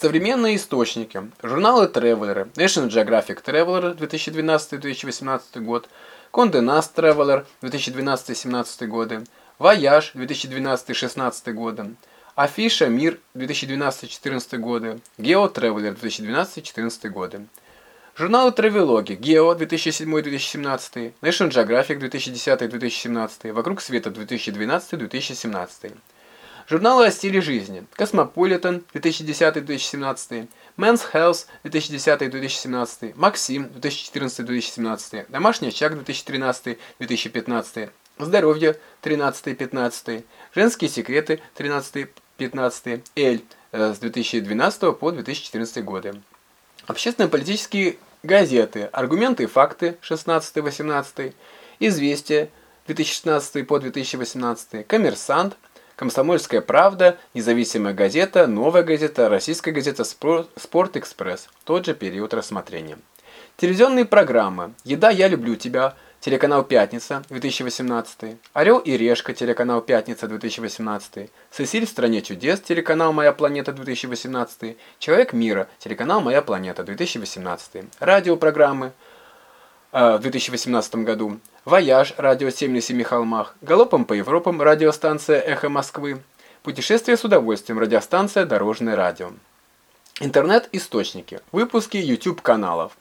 Современные источники. Журналы Traveler, National Geographic Traveler 2012-2018 год, Condé Nast Traveler 2012-2017 годы, Voyage 2012-2016 годы, Афиша Мир 2012-2014 годы, Geo Traveler 2012-2014 годы. Журналы Travelogy, Geo 2007-2017, National Geographic 2010-2017, Вокруг света 2012-2017. Журналы о стиле жизни. Cosmopolitan 2010-2017, Men's Health 2010-2017, Максим 2014-2017, Домашний очаг 2013-2015, Здоровье 13-15, Женские секреты 13-15, Эль с 2012 по 2014 годы. Общественно-политические газеты «Аргументы и факты» 16-18, «Известия» 2016 по 2018, «Коммерсант», «Комсомольская правда», «Независимая газета», «Новая газета», «Российская газета», «Спорт-экспресс». Тот же период рассмотрения. Телевизионные программы «Еда, я люблю тебя», телеканал «Пятница», 2018, «Орел и решка», телеканал «Пятница», 2018, «Сесиль в стране чудес», телеканал «Моя планета», 2018, «Человек мира», телеканал «Моя планета», 2018, радиопрограммы э, в 2018 году, «Вояж», радио «7 на семи холмах», «Галопом по Европам», радиостанция «Эхо Москвы», «Путешествие с удовольствием», радиостанция «Дорожное радио». Интернет-источники, выпуски YouTube-каналов,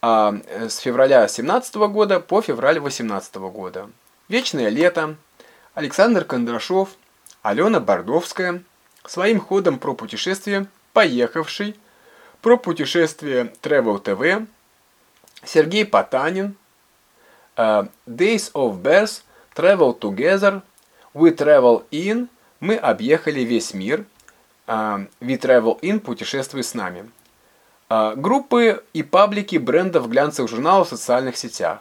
а, э, с февраля 2017 года по февраль 2018 года. «Вечное лето», Александр Кондрашов, Алена Бордовская, своим ходом про путешествие «Поехавший», про путешествие Travel TV, Сергей Потанин, uh, Days of Birth, Travel Together, We Travel In, мы объехали весь мир, uh, We Travel In, путешествуй с нами. А, группы и паблики брендов глянцевых журналов в социальных сетях.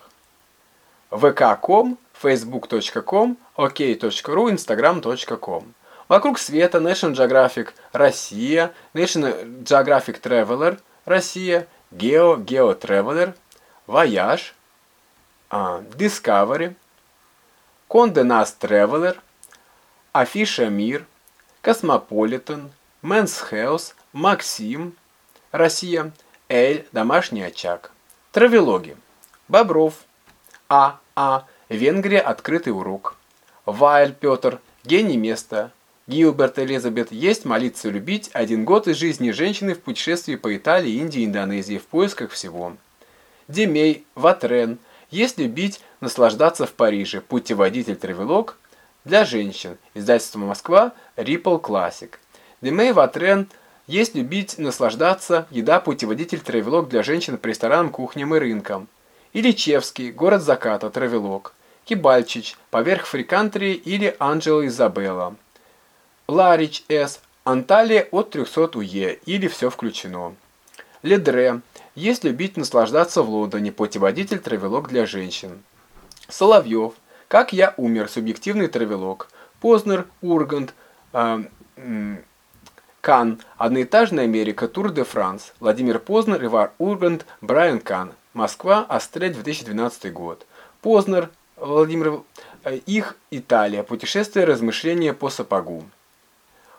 vk.com, facebook.com, ok.ru, instagram.com. Вокруг света National Geographic Россия, National Geographic Traveler Россия, Geo, Geo Traveler, Voyage, Discovery, Condé Nast Traveler, Афиша Мир, Cosmopolitan, Men's Health, Максим, Россия. Эль. Домашний очаг. Травелоги. Бобров. А. А. Венгрия. Открытый урок. Вайль Петр. Гений места. Гилберт Элизабет. Есть молиться любить. Один год из жизни женщины в путешествии по Италии, Индии, Индонезии в поисках всего. Демей. Ватрен. Есть любить, наслаждаться в Париже. Путеводитель-травелог для женщин. Издательство Москва. Ripple Classic. Демей Ватрен – есть любить, наслаждаться, еда, путеводитель, травелог для женщин по ресторанам, кухням и рынкам. Ильичевский, город заката, травелог. Кибальчич, поверх фрикантрии или Анджела Изабелла. Ларич С. Анталия от 300 УЕ или все включено. Ледре. Есть любить, наслаждаться в Лондоне, путеводитель, травелог для женщин. Соловьев. Как я умер, субъективный травелог. Познер, Ургант, э, Кан. Одноэтажная Америка. Тур де Франс. Владимир Познер, Ивар Ургант, Брайан Кан. Москва. Астрель, 2012 год. Познер. Владимир. Э, их Италия. Путешествие, размышления по сапогу.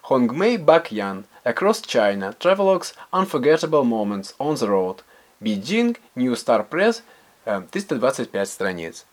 Хонгмей Бакьян. Across China. Travelogues Unforgettable Moments on the Road. Beijing. New Star Press. 325 э, страниц.